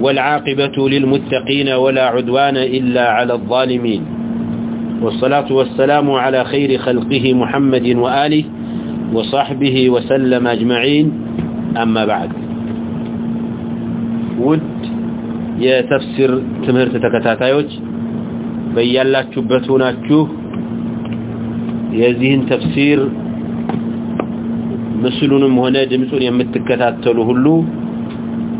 والعاقبة للمتقين ولا عدوان إلا على الظالمين. والصلاة والسلام على خير خلقه محمد وآله وصحبه وسلم أجمعين. أما بعد. ود يا تفسير تمهرت تكتاتايوج بيالات شبتونا تشوه يزين تفسير مسلون مهنا دمسون يمتكتات تلو هلو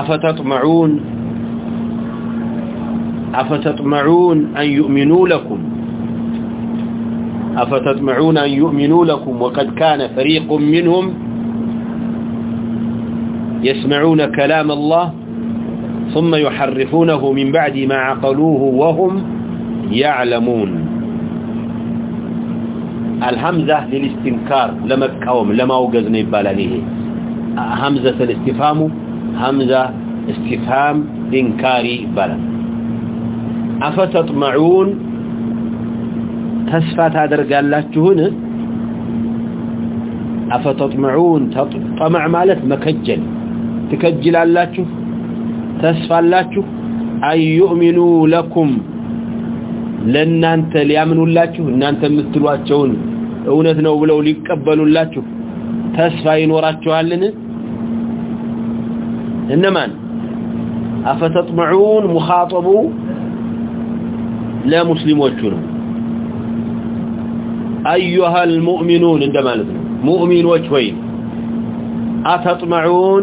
أفتطمعون؟ أفتطمعون أن يؤمنوا لكم؟ أفتطمعون أن يؤمنوا لكم؟ وقد كان فريق منهم يسمعون كلام الله ثم يحرفونه من بعد ما عقلوه وهم يعلمون. الهمزة للاستنكار، لما كوم لما وقزن يبال عليه همزة الاستفهام همزة استفهام إنكاري بلا أفتطمعون تسفات هذا قال لكهن أفتطمعون طمع مالت مكجل تكجل الله تسفى الله أن يؤمنوا لكم ለእናንተ ሊያምኑላችሁ እናንተ የምትሏቸውን እውነት ነው ብለው ሊቀበሉላችሁ ተስፋ ይኖራችኋልን انما افتطمعون مخاطبوا لا مسلمون ايها المؤمنون عندما مؤمن وجهين افتطمعون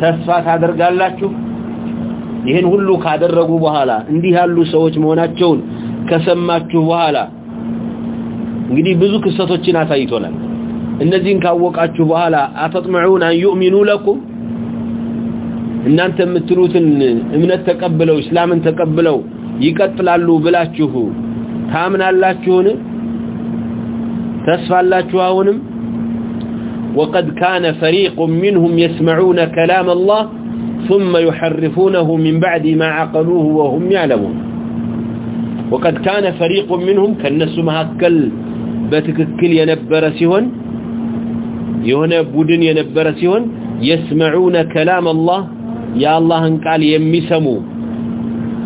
تسفات ادرغالاچو ይህን ሁሉ ካደረጉ በኋላ እንዲህ ያሉ ሰዎች መሆናቸውን ከሰማችሁ በኋላ እንግዲህ ብዙ ክስተቶችን አታይቶናል እነዚህን ካወቃችሁ በኋላ አፈጥመዑን አን ዩእሚኑ ለኩም እናንተ የምትሉትን እምነት ተቀብለው እስላምን ተቀብለው ይቀጥላሉ ብላችሁ ታምናላችሁን ተስፋላችሁ አሁንም وقد كان فريق منهم يسمعون كلام الله ثم يحرفونه من بعد ما عقلوه وهم يعلمون وقد كان فريق منهم كالناس مهكل بتككل ينبر سيهن يهن بدن ينبر سيهن يسمعون كلام الله يا الله قال يمسمو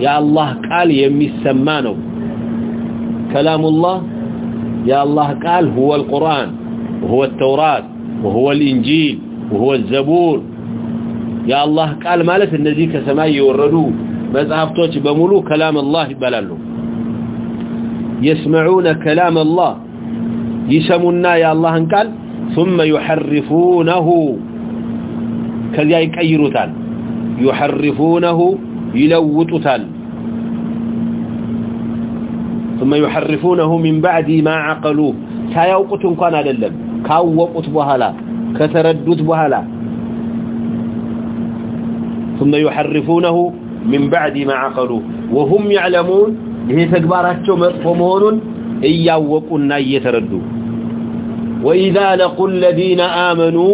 يا الله قال يمسمانو كلام الله هو القرآن وهو التوراة وهو الإنجيل وهو الزبور يا الله قال مالت النزي كسماء يوردو مذهبتوش بمولو كلام الله يسمعون كلام الله يسمونا يا الله قال ثم يحرفونه كذا يكيروتال يحرفونه يلوطوتال ثم يحرفونه من بعد ما عقلوه ሳያውቁት እንኳን አይደለም ካወቁት በኋላ ከተረዱት በኋላ ثم يحرفونه من بعد ما عقلوه وهم يعلمون ይሄ ተግባራቸው መጥፎ መሆኑን እያወቁና እየተረዱ وإذا لقوا الذين آمنوا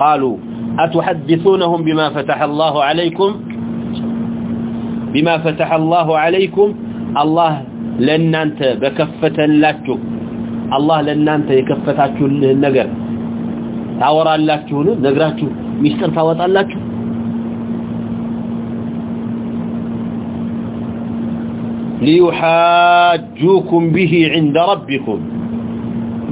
قالوا أتحدثونهم بما فتح الله عليكم؟ بما فتح الله عليكم؟ الله لن أنت بكفة لاتشو الله لن أنت يكفتاتشو النقر. تعورا لاتشو نقراتشو مستر تاوطا لاتشو ليحاجوكم به عند ربكم.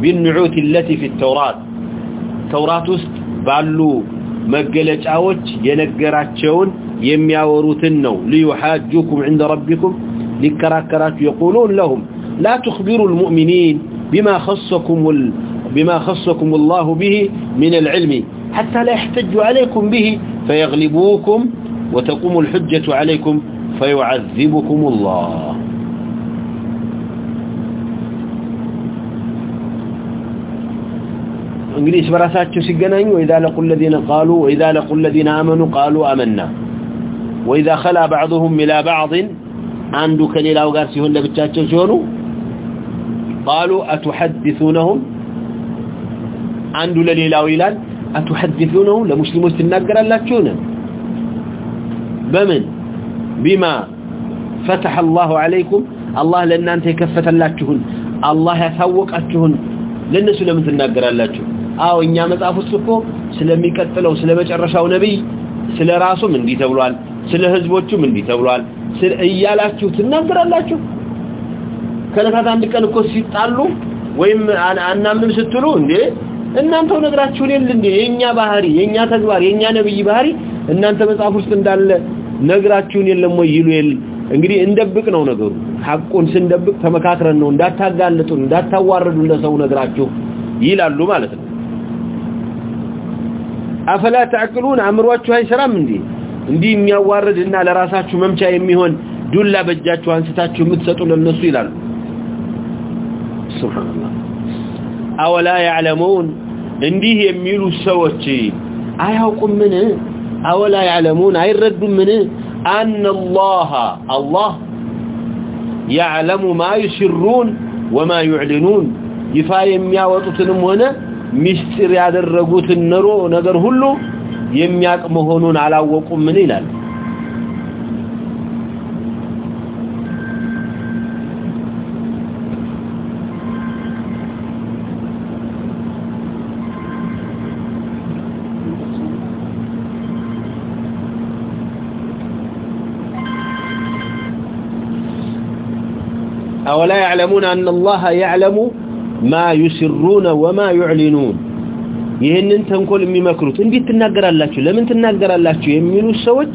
بالنعوت التي في التوراة التوراة است بالو መገለጫዎች የነገራቸውን የሚያወሩትን ነው። ليحاجوكم عند ربكم لكراكرات يقولون لهم لا تخبروا المؤمنين بما خصكم ال... بما خصكم الله به من العلم حتى لا يحتجوا عليكم به فيغلبوكم وتقوم الحجة عليكم فيعذبكم الله እንግዲህ በራሳቸው ሲገናኙ ወኢዛ لقوا الذين قالوا ወኢዛ لقوا الذين آمنوا قالوا آمنا ወኢዛ خلا بعضهم الى بعض አንዱ ከሌላው ጋር ሲሆን ለብቻቸው ሲሆኑ قالوا اتحدثونهم አንዱ ለሌላው ይላል اتحدثونهم ለሙስሊሞች ትናገራላችሁ ነው በምን بما فتح الله عليكم الله لእናንተ የከፈተላችሁን الله ያሳወቃችሁን ለነሱ ለምን ትናገራላችሁ አዎ እኛ መጻፉት እኮ ስለሚከተለው ስለመጨረሻው ነብይ ስለራሱም እንዲህ ተብሏል ስለህዝቦቹም እንዲህ ተብሏል ስለእያላችሁ ትናገራላችሁ ከለታት አንድ ቀን እኮ ሲጣሉ ወይም አናምንም ስትሉ እንዴ እናንተው ነግራችሁ ነው እንዴ የኛ ባህሪ የኛ ተግባር የኛ ነብይ ባህሪ እናንተ መጻፉት እንዳለ ነግራችሁ ነው ለሞ ይሉ ይል እንግዲህ እንደብቅ ነው ነገሩ ሐቁን ስንደብቅ ተመካክረን ነው እንዳታጋልጡን እንዳታዋርዱን ለሰው ነግራችሁ ይላሉ ማለት ነው አፈላ ተዕቅሉን አምሯችሁ አይሰራም እንዴ እንዲህ የሚያዋርድና ለራሳችሁ መምቻ የሚሆን ዱላ በእጃችሁ አንስታችሁ የምትሰጡ ለነሱ ይላሉ ሱብሃንአላህ አወላ ያዕለሙን እንዲህ የሚሉ ሰዎች አያውቁምን አወላ ያዕለሙን አይረዱምን አነ አላህ አላህ ያዕለሙ ማ ዩስሩን ወማ ዩዕልኑን ይፋ የሚያወጡትንም ሆነ ሚስጥር ያደረጉትን ነሮ ነገር ሁሉ የሚያቅ መሆኑን አላወቁምን ይላል أولا يعلمون أن الله يعلم ما يسرون وما يعلنون ይህንን ተንኮል የሚመክሩት እንዴት ትናገራላችሁ ለምን ትናገራላችሁ የሚሉ ሰዎች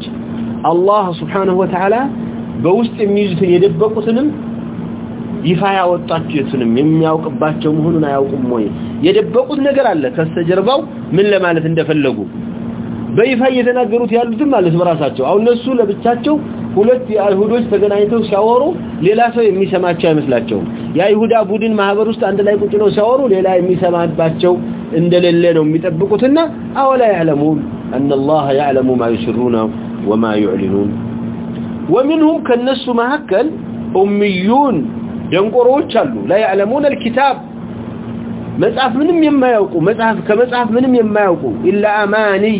አላህ Subhanahu Wa Ta'ala በውስጥ የሚይዙትን የደበቁትንም ይፋ ያወጣችሁትንም የሚያውቅባቸው መሆኑን አያውቁም ወይ የደበቁት ነገር አለ ከስተጀርባው ምን ለማለት እንደፈለጉ በይፋ እየተናገሩት ያሉትም ማለት በራሳቸው አሁን እነሱ ለብቻቸው ሁለት የአይሁዶች ተገናኝተው ሲያወሩ ሌላ ሰው የሚሰማቸው አይመስላቸውም የአይሁዳ ቡድን ማህበር ውስጥ አንድ ላይ ቁጭ ነው ሲያወሩ ሌላ የሚሰማባቸው እንደሌለ ነው የሚጠብቁትና አወላ ያዕለሙን أن الله يعلم ما يسرون وما يعلنون ومنهم كالنس مهكل أميون ينقروش لا يعلمون الكتاب مصحف منهم يما يوقوا مصحف كمصحف منهم يما يوقوا إلا أماني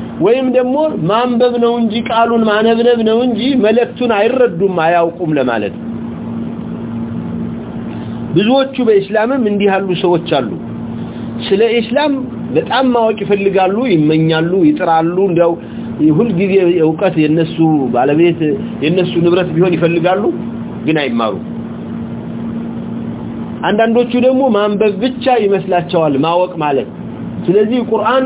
ወይም ደግሞ ማንበብ ነው እንጂ ቃሉን ማነብነብ ነው እንጂ መልእክቱን አይረዱም አያውቁም ለማለት ብዙዎቹ በእስላምም እንዲህ ያሉ ሰዎች አሉ ስለ እስላም በጣም ማወቅ ይፈልጋሉ ይመኛሉ ይጥራሉ እንደው ይሁን ጊዜ እውቀት የነሱ ባለቤት የነሱ ንብረት ቢሆን ይፈልጋሉ ግን አይማሩ አንዳንዶቹ ደግሞ ማንበብ ብቻ ይመስላቸዋል ማወቅ ማለት ስለዚህ ቁርአን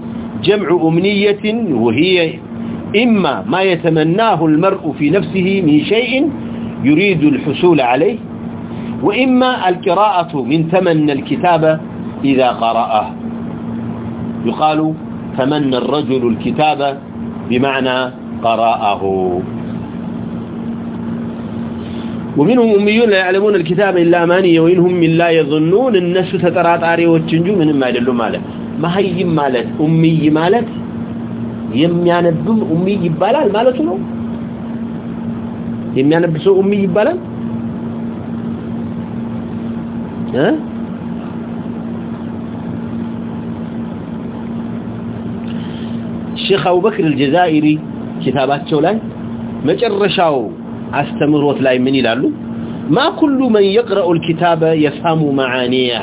جمع أمنية وهي إما ما يتمناه المرء في نفسه من شيء يريد الحصول عليه، وإما القراءة من تمنى الكتاب إذا قرأه. يقال تمنى الرجل الكتاب بمعنى قراءه ومنهم أميون لا يعلمون الكتاب إلا أماني وإنهم من لا يظنون الناس تترات آري وتنجو من ما يدلوا ماله. መሀይም ማለት ኡሚይ ማለት የሚያነብም ኡሚይ ይባላል ማለቱ ነው የሚያነብ ሰው ኡሚይ ይባላል እ ሼክ አቡበክር አልጀዛኢሪ ኪታባቸው ላይ መጨረሻው አስተምሮት ላይ ምን ይላሉ ما كل من يقرأ الكتاب يفهم معانيه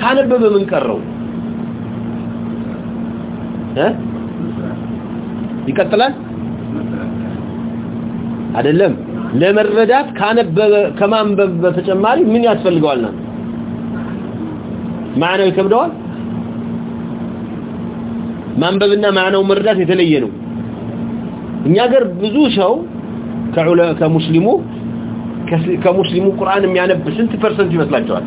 ስታነብ በምን ቀረው? ይቀጥላል አይደለም ለመረዳት ካነበበ ከማንበብ በተጨማሪ ምን ያስፈልጋል ነው ማነው ይከብደዋል ማንበብና ማነው መረዳት የተለየ ነው እኛ ጋር ብዙ ሰው ከዑለ ከሙስሊሙ ከሙስሊሙ ቁርአን የሚያነብ ስንት ፐርሰንት ይመስላችኋል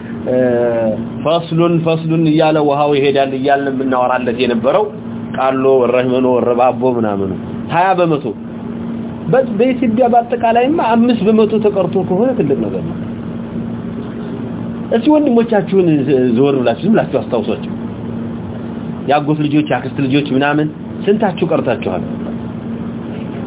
ፈስሉን ፈስሉን እያለ ውሃው ይሄዳል እያለ ብናወራለት የነበረው ቃሎ ረህመኖ ረባቦ ምናምኑ ሀያ በመቶ በኢትዮጵያ በአጠቃላይማ አምስት በመቶ ተቀርቶ ከሆነ ትልቅ ነገር ነው። እስቲ ወንድሞቻችሁን ዘወር ብላችሁ ዝም ብላችሁ አስታውሷቸው። ያጎት ልጆች፣ ያክስት ልጆች ምናምን ስንታችሁ ቀርታችኋል?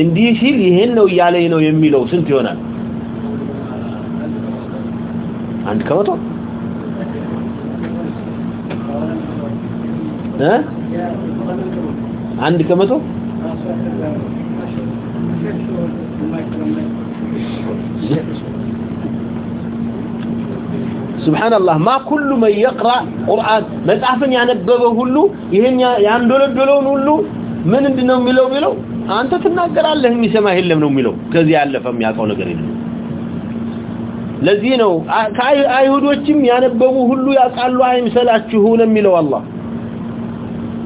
እንዲህ ሲል ይሄን ነው እያለኝ ነው የሚለው ስንት ይሆናል አንድ ከመቶ እ አንድ ከመቶ سبحان الله ما كل من يقرأ قرآن مصحفن ያነበበው ሁሉ ይሄን ያንዶለዶለውን ሁሉ ምን እንደነው የሚለው የሚለው አንተ ትናገራለህ የሚሰማ የለም ነው የሚለው ከዚህ ያለፈ የሚያውቀው ነገር የለም ለዚህ ነው አይሁዶችም ያነበቡ ሁሉ ያውቃሉ አይምሰላችሁ ነው የሚለው አላህ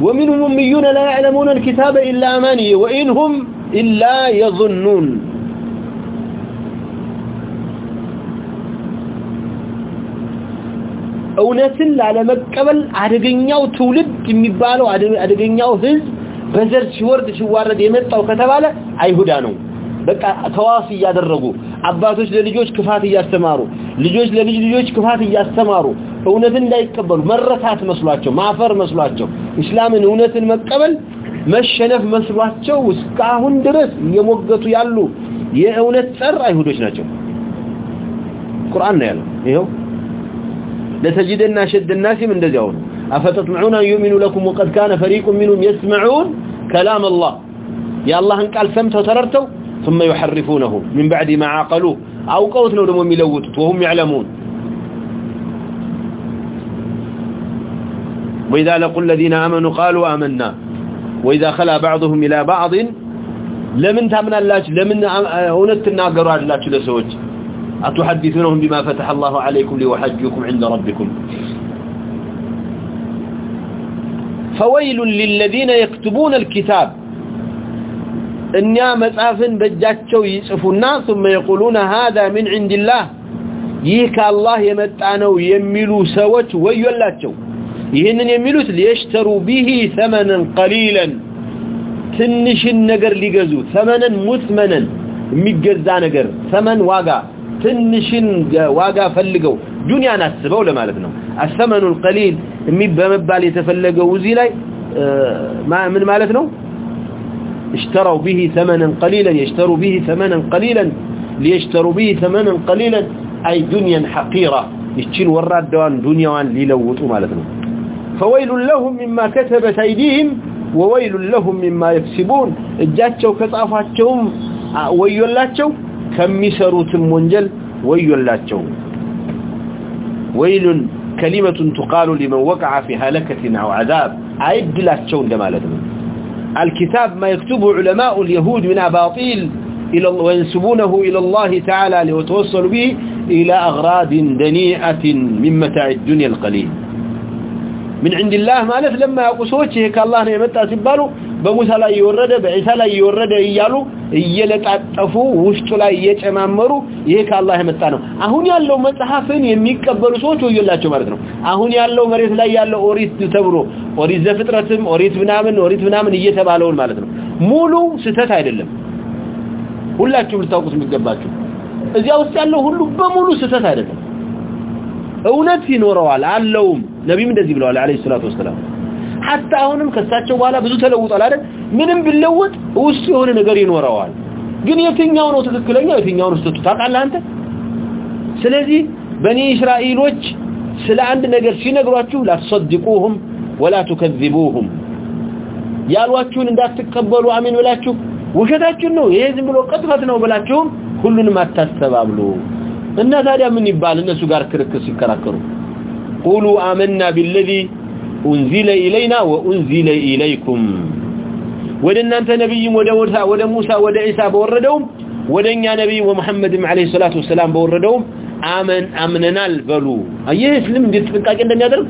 ومنهم أميون لا يعلمون الكتاب إلا أماني وإنهم إلا يظنون እውነትን ላለመቀበል አደገኛው ትውልድ የሚባለው አደገኛው ህዝብ በዘር ሲወርድ ሲዋረድ የመጣው ከተባለ አይሁዳ ነው በቃ ተዋፍ እያደረጉ አባቶች ለልጆች ክፋት እያስተማሩ ልጆች ለልጅ ልጆች ክፋት እያስተማሩ እውነትን እንዳይቀበሉ መረታት መስሏቸው ማፈር መስሏቸው እስላምን እውነትን መቀበል መሸነፍ መስሏቸው እስካሁን ድረስ እየሞገቱ ያሉ የእውነት ጸር አይሁዶች ናቸው ቁርአን ነው ያለው ይሄው لتجدن أشد الناس من دزعون أفتطمعون أن يؤمنوا لكم وقد كان فريق منهم يسمعون كلام الله يا الله أنك قال سمتوا وتررتوا ثم يحرفونه من بعد ما عاقلوه أو قوتنا لهم يلوتوا وهم يعلمون وإذا لقوا الذين آمنوا قالوا آمنا وإذا خلا بعضهم إلى بعض لمن تامنا الله لمن أونتنا قروا الله لسوج أتحدثونهم بما فتح الله عليكم ليحجكم عند ربكم فويل للذين يكتبون الكتاب إنيا مصافن بجاتشو يصفونا ثم يقولون هذا من عند الله يهك الله يمتعنو يميلو سوت ويولاتشو يهنن يميلوت ليشتروا به ثمنا قليلا تنش النقر لقزو ثمنا مثمنا ميقزا نقر ثمن واقع ትንሽን ዋጋ ፈልገው ዱንያን አስበው ለማለት ነው الثمن القليل በመባል የተፈለገው እዚህ ላይ ምን ማለት ነው اشتروا به ثمنا قليلا يشتروا به ثمنا قليلا ليشتروا به ثمنا قليلا اي دنيا حقيره يشين ወራዳዋን ዱንያዋን ሊለውጡ ማለት ነው فويل لهم مما كتبت ايديهم وويل لهم مما يكسبون እጃቸው ከጻፋቸውም ወዮላቸው ከሚሰሩትም ወንጀል ወዮላቸው ወይሉን كلمة تقال لمن وقع في هلكة أو عذاب. عيب لا تشون لما لدنا الكتاب ما يكتبه علماء اليهود من أباطيل إلى وينسبونه إلى الله تعالى ليتوصل به إلى أغراض دنيئة من متاع الدنيا القليل. من عند الله ማለት لما ያቁሶች ይሄ ከአላህ ነው የመጣ ሲባሉ በሙሳ ላይ ይወረደ በኢሳ ላይ ይወረደ እያሉ እየለጣጠፉ ውስጡ ላይ እየጨማመሩ ይሄ ከአላህ የመጣ ነው አሁን ያለው መጽሐፍን የሚቀበሉ ሰዎች ወዮላቸው ማለት ነው አሁን ያለው መሬት ላይ ያለው ኦሪት ተብሎ ኦሪት ዘፍጥረትም ኦሪት ምናምን ኦሪት ምናምን እየተባለውን ማለት ነው ሙሉ ስተት አይደለም ሁላችሁም ልታውቁት የሚገባችሁ እዚያ ውስጥ ያለው ሁሉ በሙሉ ስተት አይደለም እውነት ይኖረዋል አለውም ነብይም እንደዚህ ብለዋል አለይሂ ሰላቱ ወሰለም hatta አሁንም ከሳቸው በኋላ ብዙ ተለውጧል አይደል ምንም ቢለውጥ ውስጥ የሆነ ነገር ይኖረዋል ግን የትኛው ነው ትክክለኛ የትኛው ነው ስህተት ታቃለህ አንተ ስለዚህ በኒ እስራኤሎች ስለ አንድ ነገር ሲነግሯችሁ ላትصدቁሁም ወላ ተከذبوهም ያሏችሁን እንዳትቀበሉ አሚን ብላችሁ ውሸታችሁ ነው ይሄ ዝም ብሎ ቀጥፈት ነው ብላችሁ ሁሉንም አታስተባብሉ እና ታዲያ ምን ይባል እነሱ ጋር ክርክር ሲከራከሩ ቁሉ አመንና ቢለዚ ኡንዚለ ኢለይና ወኡንዚለ ኢለይኩም ወደናንተ ነብይም ወደ ወርታ ወደ ሙሳ ወደ ኢሳ በወረደው ወደኛ ነብይ ወመሐመድም አለይሂ ሰላቱ ወሰላም በወረደው አመን አምነናል በሉ አየስልም እንድትጥቃቂ እንደሚያደርግ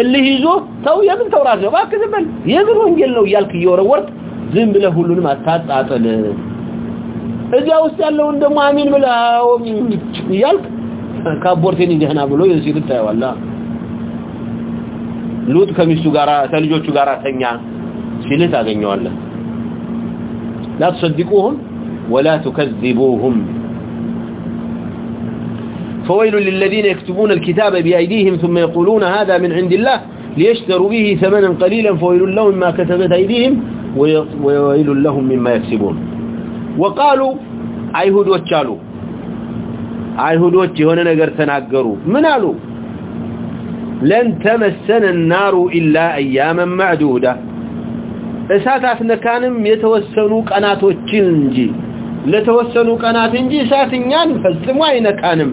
እልህ ይዞ ተው የምን ተውራት ነው ባክ ዝም በል የግሩ እንጀል ነው ይያልክ ይወረወርት ዝም ብለ ሁሉንም አታጣጥል እዚያ ውስጥ ያለውን ደግሞ አሚን ብለህ እያልክ ካቦርቴን ይዘህና ብሎ ሲል ታየዋላ ሉጥ ከሚስቱ ጋር ከልጆቹ ጋር ተኛ ሲል ታገኘዋለህ لا تصدقوهم ولا تكذبوهم فويل للذين يكتبون الكتاب بأيديهم ثم يقولون هذا من عند الله ليشتروا به ثمنا قليلا فويل لهم ما كتبت أيديهم وويل لهم مما يكسبون وقالوا أيهود وشالوا አይሁዶች የሆነ ነገር ተናገሩ ምን አሉ ለን ተመሰነ النار الا اياما معدوده እሳት አትነካንም የተወሰኑ ቀናቶችን እንጂ ለተወሰኑ ቀናት እንጂ እሳትኛን ፈጽሞ አይነካንም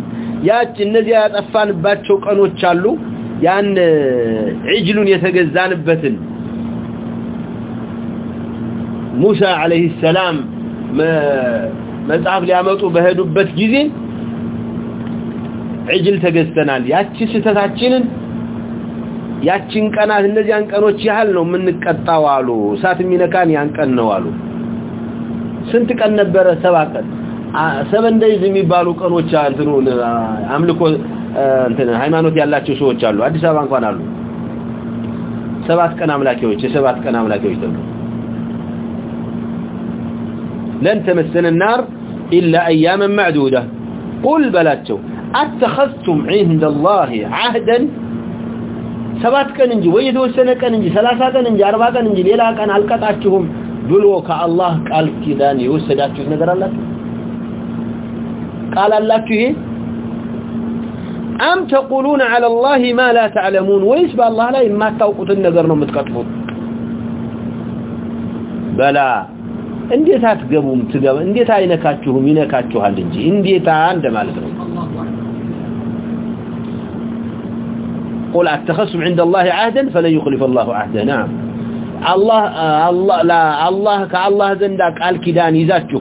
ያች እነዚህ ያጠፋንባቸው ቀኖች አሉ ያን ዒጅሉን የተገዛንበትን ሙሳ አለይሂ ሰላም መጽሐፍ ሊያመጡ በሄዱበት ጊዜ ዕጅል ተገዝተናል ያቺ ስህተታችንን ያቺን ቀናት እነዚያን ቀኖች ያህል ነው የምንቀጣው አሉ እሳት የሚነካን ያን ቀን ነው አሉ ስንት ቀን ነበረ ሰባ ቀን ሰበን ደይዝ የሚባሉ ቀኖች እንትኑን አምልኮ እንትን ሃይማኖት ያላቸው ሰዎች አሉ አዲስ አበባ እንኳን አሉ ሰባት ቀን አምላኪዎች የሰባት ቀን አምላኪዎች ተብሎ لن تمسن النار إلا أياما معدودة. قل بلاتشو، أتخذتم عند الله عهدا؟ سبات كان انجي ويدو السنة كان انجي ثلاثة كان انجي أربعة كان انجي ليلة كان ألقاتشهم بلو كالله قال كذان يوسداتشو نقر الله قال الله كيه أم تقولون على الله ما لا تعلمون؟ ويسبى الله لا إما توقت النقر نمتكتفون بلا እንዴት አትገቡም? ትገባ እንዴት አይነካችሁም? ይነካችኋል እንጂ እንዴት አንድ ማለት ነው። قل اتخذتم عند الله عهدا فلن يخلف الله عهده نعم الله الله لا الله كالله زندا قال كيدان يزاچو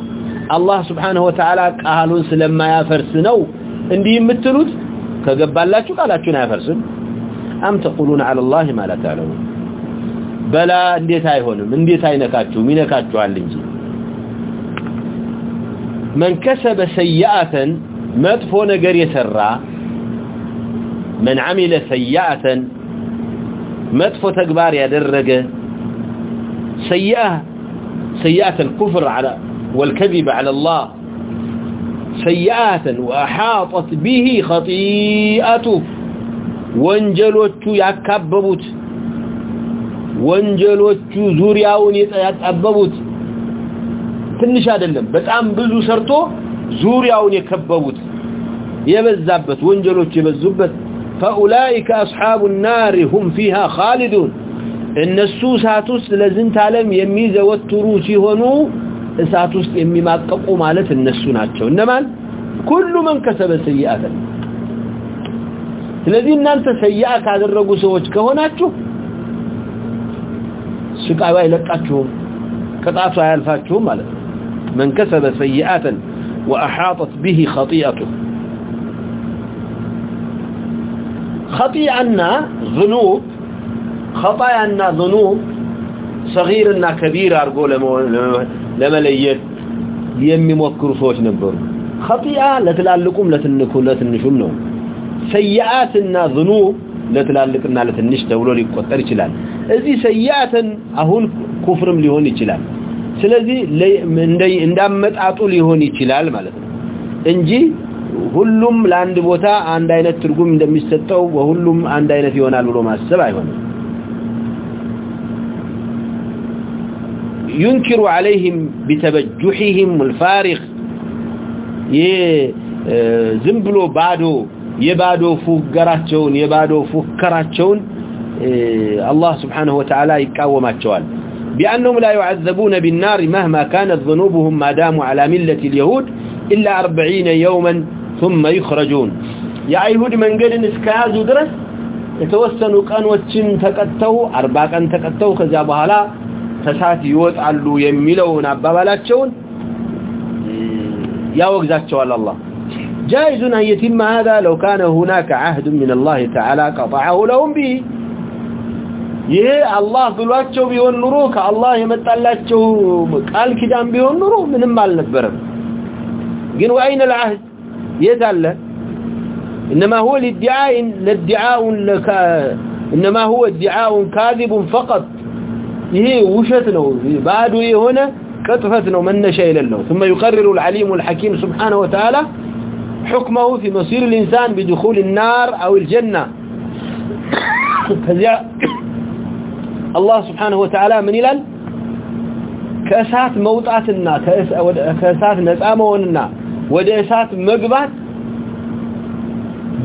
الله سبحانه وتعالى قالون ما يفرسنو اندي እንዲህ كجبالاچو قالاچو ቃላችሁን يفرسن ام تقولون على الله ما لا تعلمون بلا انديت ايهونم انديت اينكاچو مينكاچو عندي من كسب سيئة مدفو نجر يسرى من عمل سيئة مدفو تكبار يدرج سيئة سيئة الكفر على والكذب على الله سيئة وأحاطت به خطيئته وانجلوت يكببوت ወንጀሎቹ ዙሪያውን ያጣበቡት ትንሽ አይደለም በጣም ብዙ ሰርቶ ዙሪያውን የከበቡት የበዛበት ወንጀሎች የበዙበት فاولئك اصحاب النار هم فيها خالدون እነሱ እሳት ውስጥ ለዝንት ዓለም የሚዘወትሩ ሲሆኑ እሳት ውስጥ የሚማቀቁ ማለት እነሱ ናቸው እነማን كل من كسب سيئات ስለዚህ እናንተ ሰይአ ካደረጉ ሰዎች ከሆናችሁ ስቃዩ አይለቃችሁም ቅጣቱ አያልፋችሁም ማለት ነው من كسب سيئة وأحاطت به خطيئته. خطيئنا ذنوب خطيئنا ذنوب، صغيرنا كبير أرقو لما ليت يمي موكر سوش نبر خطيئة لتلالكم، لتنكو لتنشو منهم سيئاتنا ذنوب لتلالكنا لتنشتولولي قطر جلال اذي سيئة اهون كفرم لهوني جلال ስለዚህ እንዳመጣጡ ሊሆን ይችላል ማለት ነው እንጂ ሁሉም ለአንድ ቦታ አንድ አይነት ትርጉም እንደሚሰጠው በሁሉም አንድ አይነት ይሆናል ብሎ ማሰብ አይሆንም ينكر عليهم بتبجحهم الفارغ يزنبلو بادو يبادو فوقراتشون يبادو فكراتشون الله سبحانه وتعالى يقاوماتشوال بأنهم لا يعذبون بالنار مهما كانت ذنوبهم ما داموا على ملة اليهود إلا أربعين يوما ثم يخرجون. يا أيهود من قرن اسكازوا درس يتوسنوا قانوتشن تقتوا أربع قان تقتوا خزابها لا تسات يوطعلوا يميلون أبابالاتشون يا وقزاتشوال الله. جائز أن يتم هذا لو كان هناك عهد من الله تعالى قطعه لهم به. ይሄ አላህ ብሏቸው ቢሆን ኑሮ ከአላህ የመጣላቸው ቃል ኪዳን ቢሆን ኑሮ ምንም አልነበረም ግን ወአይነ العهد የት አለ انما هو الادعاء الادعاء لك انما هو ادعاء كاذب فقط ይሄ ውሸት ነው ባዶ የሆነ ቅጥፈት ነው መነሻ የሌለው ثم يقرر العليم الحكيم سبحانه وتعالى حكمه في مصير الإنسان بدخول النار أو الجنة كذا الله سبحانه وتعالى من إلال كأسات موطاتنا كأسات نساموننا ودى أسات مقبات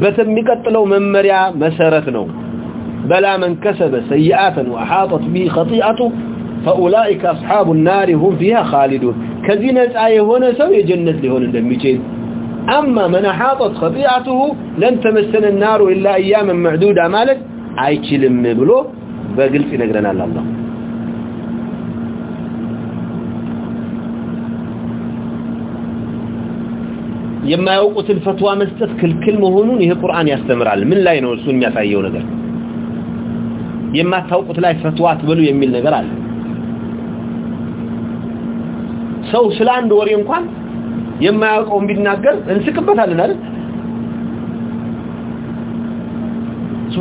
በተሚቀጥለው መመሪያ መሰረት ነው بلا من كسب سيئات وحاطت به خطيئته فأولئك أصحاب النار هم فيها خالدون كذي نسعى هنا سوي جنة لهون اندميشين أما من حاطت خطيئته لن تمسن النار إلا أياما معدودة مالك عايشي لمبلو በግልጽ ይነግረናል አላህ የማያውቁትን ፈትዋ መስጠት ክልክል መሆኑን ይሄ ቁርአን ያስተምራል ምን ላይ ነው እሱን የሚያሳየው ነገር የማታውቁት ላይ ፈትዋ አትበሉ የሚል ነገር አለ ሰው ስለ አንድ ወሬ እንኳን የማያውቀውን ቢናገር እንስቅበታለን አይደል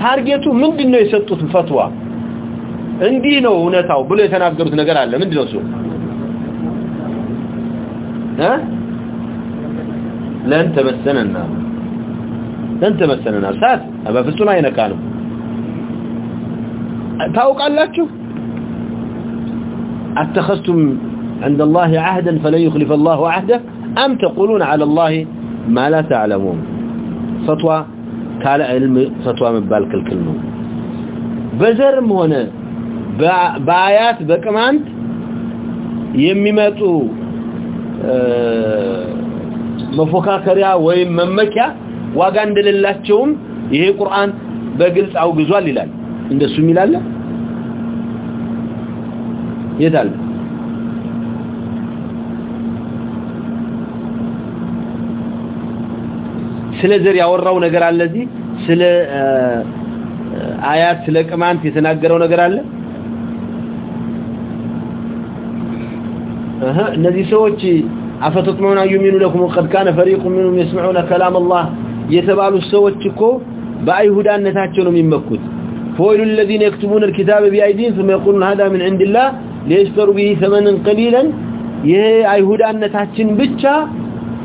ታርጌቱ ምንድነው የሰጡት ፈትዋ እንዲህ ነው እውነታው ብሎ የተናገሩት ነገር አለ ምንድነው እሱ እ ለን ተመሰነና ለን ተመሰነና ሳት በፍጹም አይነካንም ታውቃላችሁ اتخذتم عند الله عهدا فلن يخلف الله عهده ام تقولون على الله ما لا تعلمون فتوى ካለ ዕልም ፈትዋ መባል ክልክል ነው በዘርም ሆነ በአያት በቅማንት የሚመጡ መፎካከሪያ ወይም መመኪያ ዋጋ እንደሌላቸውም ይሄ ቁርአን በግልጽ አውግዟል ይላል እንደሱም ይላል ይላል ስለ ዘር ያወራው ነገር አለ እዚህ ስለ አያት ስለ ቅማንት የተናገረው ነገር አለ እህ እነዚህ ሰዎች አፈተጥመውና يمينو لكم وقد كان فريق منهم يسمعون كلام الله የተባሉ ሰዎች እኮ በአይሁዳነታቸው ነው የሚመኩት فويل الذين يكتبون الكتاب بأيديهم ثم يقولون هذا من عند الله ليشتروا به ثمنا قليلا ይሄ አይሁዳነታችን ብቻ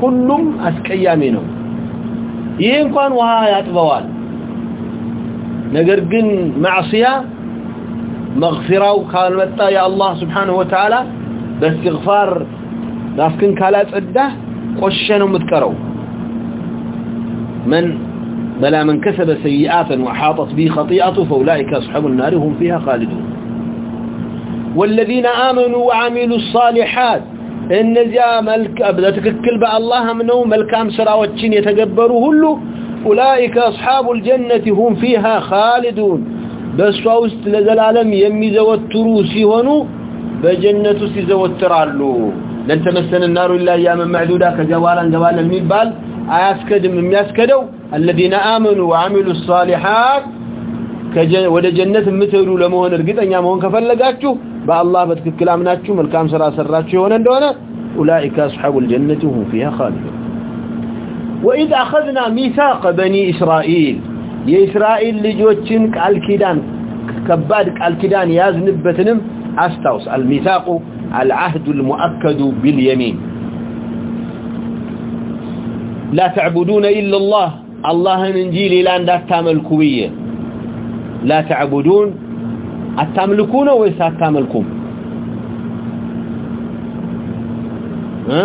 ሁሉም አስቀያሚ ነው ይሄ እንኳን ውሃ ያጥበዋል ነገር ግን ማዕሲያ መግፊራው ካልመጣ የአላህ ስብሓንሁ ወተዓላ በእስትግፋር ራስክን ካላጸዳህ ቆሸ ነው የምትቀረው من بلا من كسب سيئات وحاطت به خطيئته فأولئك أصحاب النار هم فيها خالدون والذين آمنوا وعملوا الصالحات እነዚያ መልካም በትክክል በአላህ አምነው መልካም ስራዎችን የተገበሩ ሁሉ ኡላኢከ አስሐቡል ጀነቲ ሁም ፊሃ ኻሊዱን በእሷ ውስጥ ለዘላለም የሚዘወትሩ ሲሆኑ በጀነቱ ሲዘወትራሉ ለን ተመሰነ النار الا اياما معدوده ከዚያ በኋላ እንገባለን የሚባል አያስከድም የሚያስከደው الذين امنوا وعملوا الصالحات ወደ ጀነት የምትሄዱ ለመሆን እርግጠኛ መሆን ከፈለጋችሁ በአላህ በትክክል አምናችሁ መልካም ስራ ሰራችሁ የሆነ እንደሆነ اولئك اصحاب الجنه هم فيها خالدون واذا اخذنا ميثاق بني اسرائيل የእስራኤል ልጆችን ቃል ኪዳን ከባድ ቃል ኪዳን ያዝንበትንም አስታውስ الميثاق العهد المؤكد باليمين لا تعبدون الا الله الله እንጂ ሌላ እንዳታመልኩ ብዬ لا تعبدون አታምልኩ ነው ወይስ አታመልኩም እ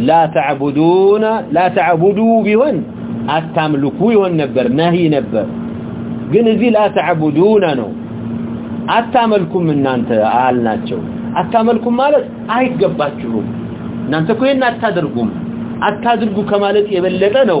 لا تعبدون لا تعبدوا ቢሆን አታምልኩ ይሆን ነበር ነህይ ነበር ግን እዚህ لا تعبدون ነው አታመልኩም እናንተ አልናቸው አታመልኩም ማለት አይገባችሁም እናንተ እኮ ይሄን አታደርጉም አታድርጉ ከማለት የበለጠ ነው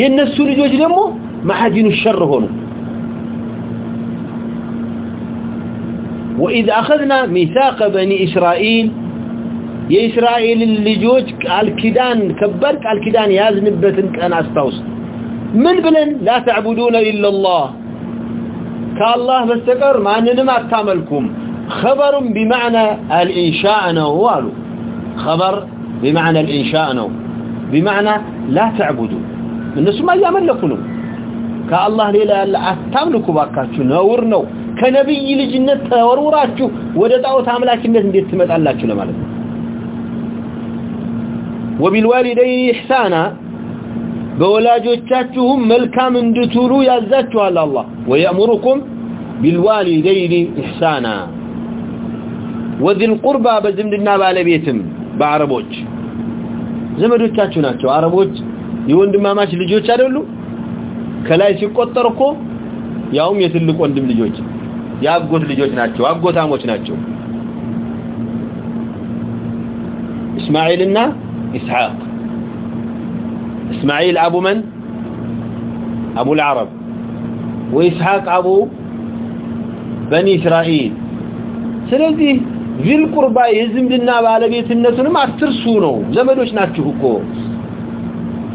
የነሱ ልጆች ደግሞ ማዓዲኑ الشر ሆኑ وإذ أخذنا ميثاق بني إسرائيل የእስራኤል ልጆች ቃል ኪዳን ከበር ቃል ኪዳን ያዝንበትን ቀን አስታውስ ምን ብለን لا تعبدون الا الله كالله بستقر ማንንም አታመልኩም خبر بمعنى الانشاء ነው አሉ خبر بمعنى الانشاء ነው بمعنى لا تعبدوا እነሱማ ያመለኩ ነው። ከአላህ ሌላ ያለ አታምልኩ ባካችሁ ነውር ነው። ከነብይ ልጅነት ተወርውራችሁ ወደ ጣዖት አምላክነት እንዴት ትመጣላችሁ ለማለት ነው። وبالوالدين احسانا بولاجوتاتهم ملكام اندتورو يازاتوا على الله ويأمركم بالوالدين احسانا وذن قربا بزمدنا بالبيتم بعربوج زمدوتاتو ناتشو عربوج የወንድማማች ልጆች አይደሉ ከላይ ሲቆጠር እኮ ያውም የትልቅ ወንድም ልጆች ያጎት ልጆች ናቸው አጎታሞች ናቸው እስማኤልና إسحاق إسماعيل أبو من؟ أبو العرب وإسحاق أبو بني إسرائيل سلذي ذي القربى يزم لنا على بيت النسل ما ترسونه زمدوش ناتشوكو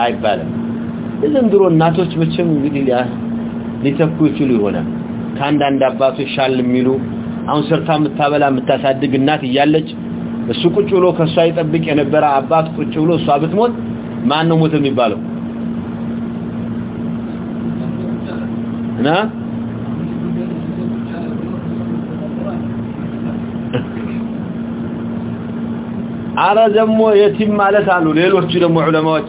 አይባልም። የዘንድሮ እናቶች መቼም እንግዲህ ሊተኩ ይችሉ ይሆናል። ከአንዳንድ አባቶች ሻል የሚሉ አሁን ሰርታ የምታበላ የምታሳድግ እናት እያለች እሱ ቁጭ ብሎ ከእሷ ይጠብቅ የነበረ አባት ቁጭ ብሎ እሷ ብትሞት ማን ነው ሞት የሚባለው? እና አረ ደግሞ የቲም ማለት አሉ ሌሎቹ ደግሞ ዑለማዎች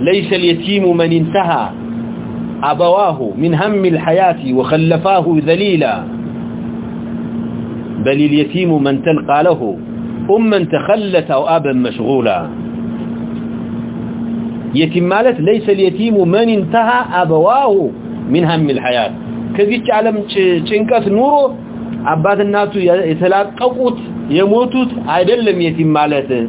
ليس اليتيم من انتهى. أبواه من هم الحياة وخلفاه ذليلا. بل اليتيم من تلقى له أما تخلت أو أبا مشغولا. يتم مالت ليس اليتيم من انتهى، أبواه من هم الحياة. كذلك علم تنكس نوره أباد الناس يتلاققوت، يموتوت عدل لم يتم مالته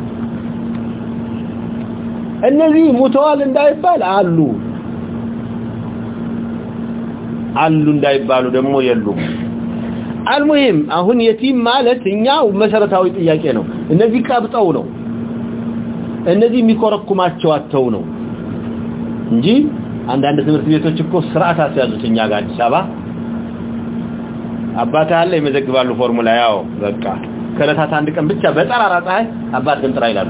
እነዚህ ሙተዋል እንዳይባል አሉ አሉ እንዳይባሉ ደግሞ የሉ አልሙሂም አሁን የቲም ማለት እኛው መሰረታዊ ጥያቄ ነው እነዚህ ቀብጠው ነው እነዚህ የሚቆረኩማቸው አተው ነው እንጂ አንዳንድ ትምህርት ቤቶች እኮ ስርዓት አስያዙት እኛ ጋር አዲስ አበባ አባታ አለ ይመዘግባሉ ፎርሙላ ያው በቃ ከለታት አንድ ቀን ብቻ በጠራራ ፀሐይ አባት ግን ጥራ ይላሉ።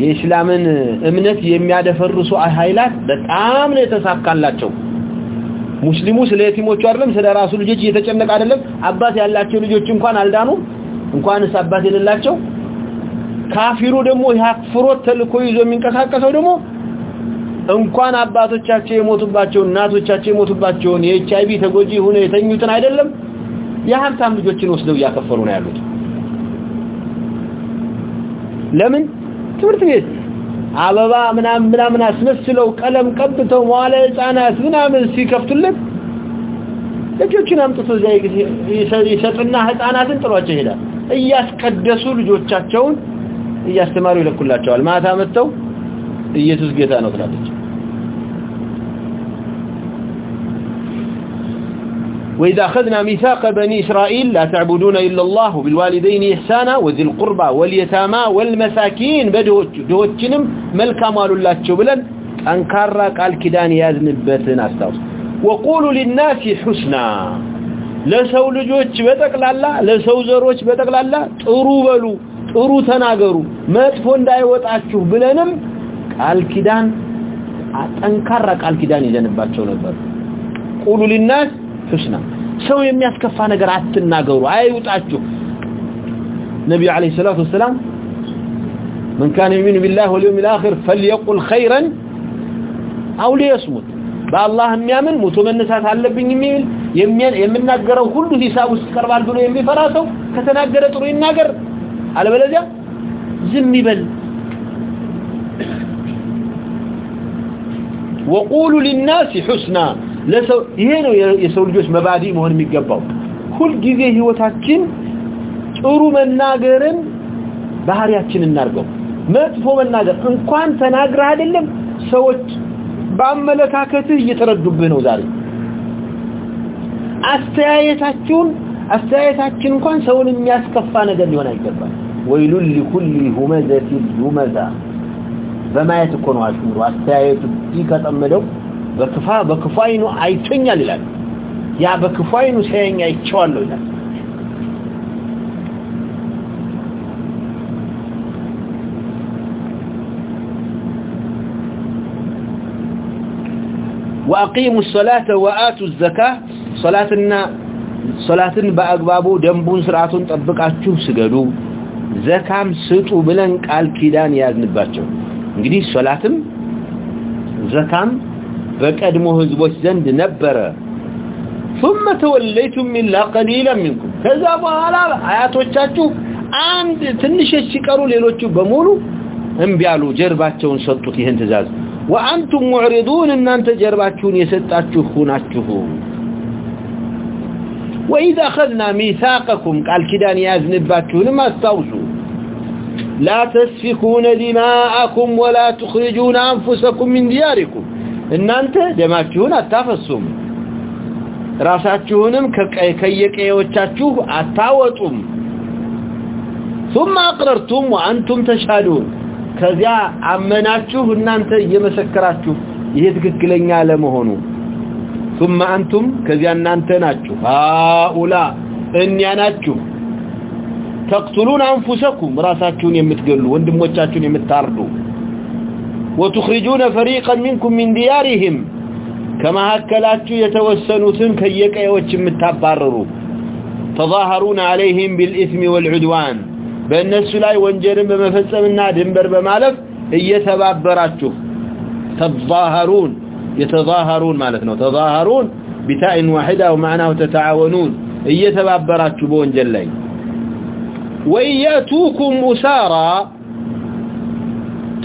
የእስላምን እምነት የሚያደፈርሱ ኃይላት በጣም ነው የተሳካላቸው ሙስሊሙ ስለ የቲሞቹ አይደለም ስለ ራሱ ልጆች እየተጨነቀ አይደለም አባት ያላቸው ልጆች እንኳን አልዳኑ እንኳንስ አባት የሌላቸው ካፊሩ ደግሞ ያፍሮት ተልኮ ይዞ የሚንቀሳቀሰው ደግሞ እንኳን አባቶቻቸው የሞቱባቸውን እናቶቻቸው የሞቱባቸውን የኤችአይቪ ተጎጂ ሆነ የተኙትን አይደለም የሀብታም ልጆችን ወስደው እያከፈሩ ነው ያሉት ለምን ትምህርት ቤት አበባ ምናምን ምናምን አስመስለው ቀለም ቀብተው ዋለ ህፃናት ምናምን ሲከፍቱልን ልጆችን አምጥቶ እዚያ ይሰጡና ህፃናትን ጥሏቸው ይሄዳል። እያስቀደሱ ልጆቻቸውን እያስተማሩ ይለኩላቸዋል። ማታ መጥተው ኢየሱስ ጌታ ነው ትላለች። وإذا أخذنا ميثاق بني إسرائيل لا تعبدون إلا الله وبالوالدين إحسانا وذي القربى واليتامى والمساكين بدهوتشنم ملكا مالو الله تشبلا أنكارا قال كدان يازن بيتنا استوس وقولوا للناس حسنا. لسو لجوش بتك لالا لسو زروش بتك لالا طرو بلو، طرو تناغرو مدفون داي وطاچو بلنم. قال كدان أنكارا قال كدان يزن نبر قولوا للناس حسنا سو የሚያስከፋ ነገር አትናገሩ አይውጣችሁ ነብዩ አለይሂ ሰላቱ ወሰለም من كان يؤمن بالله واليوم الاخر فليقل خيرا او ليصمت بالله የሚያምን ሞቶ መነሳት አለብኝ የሚል የሚናገረው ሁሉ ሂሳብ ውስጥ ቀርባል ብሎ የሚፈራ ሰው ከተናገረ ጥሩ ይናገር አለበለዚያ ዝም ይበል وقولوا للناس حسنا ለሰው ይሄ ነው የሰው ልጅ መባዲ መሆን የሚገባው ሁሉ ጊዜ ህይወታችን ጥሩ መናገርን ባህሪያችን እናርገው መጥፎ መናገር እንኳን ተናግራ አይደለም ሰዎች ባመለካከትህ እየተረዱብህ ነው ዛሬ አስተያየታችሁን አስተያየታችን እንኳን ሰውን የሚያስከፋ ነገር ሊሆን አይገባም ወይሉ ለኩል ሁመዘት ሁመዛ በማየት እኮ ነው አስተያየቱ ይከጠመደው በክፋ በክፋይኑ አይተኛል ይላል ያ በክፋይኑ ሳይኛ አይቻለሁ ይላል واقيموا الصلاه واتوا الزكاه صلاتنا صلاتن باغبابو ደንቡን ስርዓቱን ጠብቃችሁ ስገዱ ዘካም ስጡ ብለን ቃል ኪዳን ያዝንባቸው እንግዲህ ሶላትም ዘካም በቀድሞ ህዝቦች ዘንድ ነበረ ثم توليتم الا قليلا منكم ከዛ በኋላ አያቶቻችሁ አንድ ትንሽ ሲቀሩ ሌሎቹ በሙሉ እንቢያሉ ጀርባቸውን ሰጡት ይሄን ትእዛዝ وأنتم معرضون أن أنت جرباتكم يسطاتكم ناتكم وإذا أخذنا ميثاقكم قال كدان يازنباتكم ما استوصوا لا تسفكون دماءكم ولا تخرجون أنفسكم من دياركم أن أنت دماءكم أتفصم راساتكم كيكيوتاتكم أتاوتم ثم أقررتم وأنتم تشهدون كذا أمناتكم أن أنت يمسكراتكم يهتككلن علمهنون ثم أنتم كذي أنت ناتشو هؤلاء إني تقتلون أنفسكم راساتشون يمتقلوا واندموچاتشون يمتاردوا وتخرجون فريقا منكم من ديارهم. كما هكلاتشو يتوسنوتن كيك يوچ تظاهرون عليهم بالإثم والعدوان. بأن السلاي وانجرم بمفسمنا دنبر بمالف ايتبابراتشو تظاهرون. يتظاهرون مالتنا تظاهرون بتاء واحدة ومعناه تتعاونون. يتبابراتوا بونجلين وإياتوكم أسارا.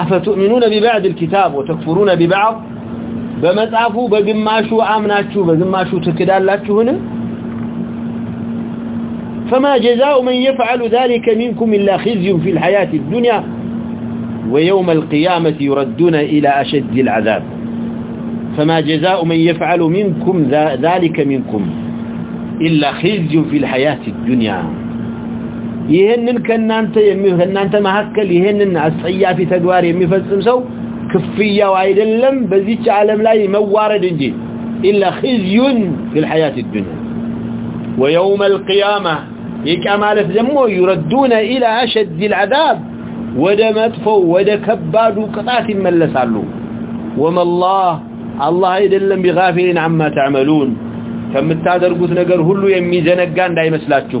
አፈቱእሚኑነ ቢባዕድ الكتاب وتكفرون ببعض በመጻፉ በግማሹ አምናችሁ በግማሹ ትክዳላችሁን فما جزاء من يفعل ذلك منكم إلا خزي في الحياة الدنيا ويوم القيامة يردون إلى أشد العذاب فما جزاء من يفعل منكم ذلك منكم إلا خزي في الحياة الدنيا ይህንን ከናንተ የሚከናንተ መሐከል ይህንን አስጸያፊ ተግባር የሚፈጽም ሰው ክፍያው አይደለም በዚች ዓለም ላይ መዋረድ እንጂ إلا خزي في الحياة الدنيا ويوم القيامة يكمالت دمو يردون إلى أشد العذاب ودا مدفو ودا كبادو قطات ملسالو وما الله الله አይደለም بغافل عما تعملون ከምታደርጉት ነገር ሁሉ የሚዘነጋ እንዳይመስላችሁ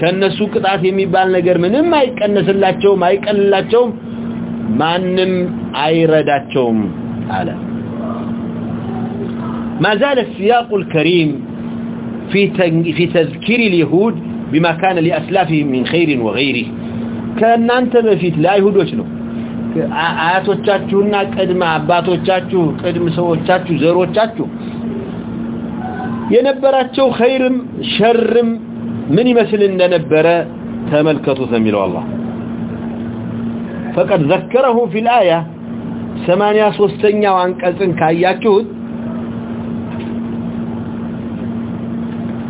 ከነሱ ቁጣት የሚባል ነገር ምንም አይቀነስላቸው ማይቀንላቸው ማንንም አይረዳቸው አለ። ما زال السياق الكريم في في تذكير اليهود بما كان لاسلافهم من خير وغيره كان انت بفيت لا يهودوش نو اياتوچاچونا قدما اباتوچاچو قدم سوچاچو زروچاچو ينبراچو خيرم شرم ምን ይመስል እንደነበረ ተመልከቱ የሚለው አላህ فقد ذكره في الايه 83ኛው አንቀጽን ካያችሁት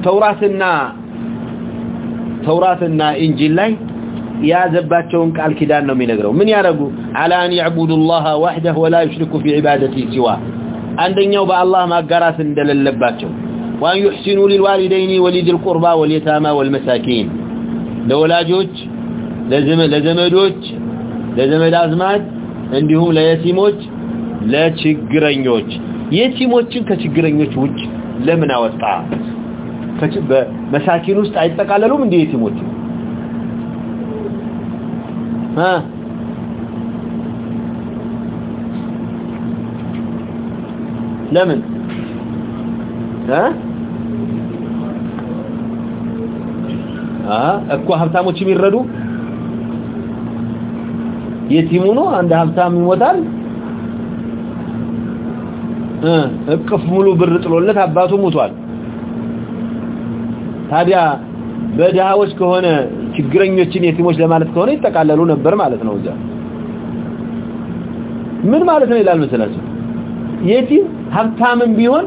ተውራትና ተውራትና ኢንጂል ላይ ያዘባቸውን ቃል ኪዳን ነው የሚነግረው ምን ያረጉ على ان يعبدوا الله وحده ولا يشركوا في عبادته سواه አንደኛው በአላህ ማጋራት እንደሌለባቸው وان يحسنوا للوالدين ولذي القربى واليتامى والمساكين ለወላጆች ለዘመዶች ለዘመድ አዝማድ እንዲሁም ለየቲሞች ለችግረኞች የቲሞችን ከችግረኞች ውጭ ለምን አወጣ በመሳኪን ውስጥ አይጠቃለሉም እንዴ የቲሞች ها لمن ها እኮ ሀብታሞች የሚረዱ የቲሙ ነው አንድ ሀብታም ይሞታል እቅፍ ሙሉ ብር ጥሎለት አባቱ ሙቷል ታዲያ በድሃዎች ከሆነ ችግረኞችን የቲሞች ለማለት ከሆነ ይጠቃለሉ ነበር ማለት ነው እዛ ምን ማለት ነው ይላል መሰላቸው የቲም ሀብታምም ቢሆን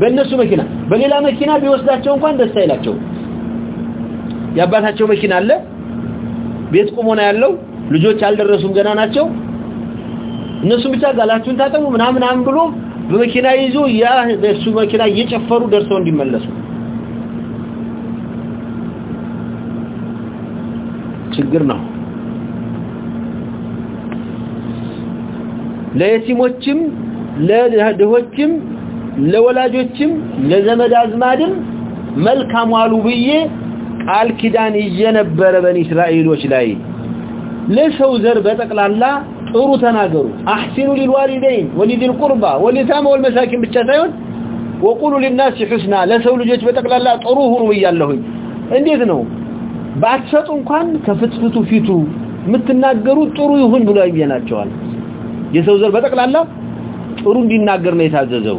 በእነሱ መኪና በሌላ መኪና ቢወስዳቸው እንኳን ደስ አይላቸው ያባታቸው መኪና አለ ቤት ቆሞና ያለው ልጆች አልደረሱም ገና ናቸው እነሱም ብቻ ጋላችሁን ታጠቡ ምናምን አምን ብሎ በመኪና ይዞ ያ በሱ መኪና እየጨፈሩ ደርሰው እንዲመለሱ ችግር ነው ለየቲሞችም ለድሆችም ለወላጆችም ለዘመድ አዝማድም መልካም ዋሉ ብዬ ቃል ኪዳን እየነበረ በኒ እስራኤሎች ላይ ለሰው ዘር በጠቅላላ ጥሩ ተናገሩ احسنوا للوالدين ولذي القربى واليتامى والمساكين ብቻ ሳይሆን وقولوا للناس حسنا ለሰው ልጆች በጠቅላላ ጥሩ ሁኑ ይያለሁኝ እንዴት ነው ባትሰጡ እንኳን ከፍትፍቱ ፊቱ የምትናገሩ ጥሩ ይሁን ብለው ይያናቸዋል የሰው ዘር በጠቅላላ ጥሩ እንዲናገር ነው የታዘዘው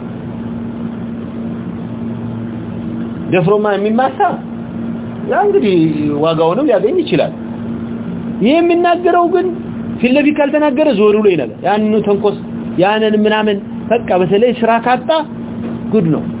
ڈفرو میں گاؤں لیا چلا یہ ناچ گیا فی الحال کلچنا زور اڑانکوس یا سر خاتا ک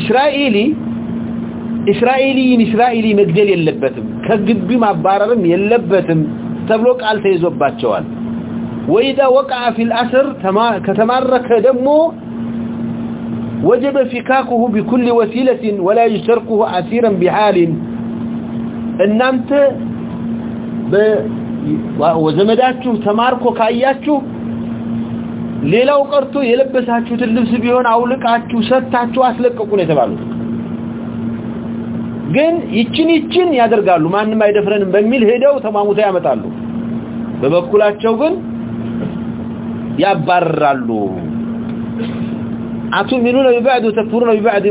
እስራኤሊ እስራኤሊን እስራኤሊ መግደል የለበትም ከግቢ ማባረርም የለበትም ተብሎ ቃል ተይዞባቸዋል ወይዳ ወቃ في الاسر ከተማረከ ደግሞ وجب فكاكه بكل وسيله ولا يشركه اسيرا بحال እናንተ በወዘመዳችሁ ተማርኮ ካያችሁ بار میرے پور روپئے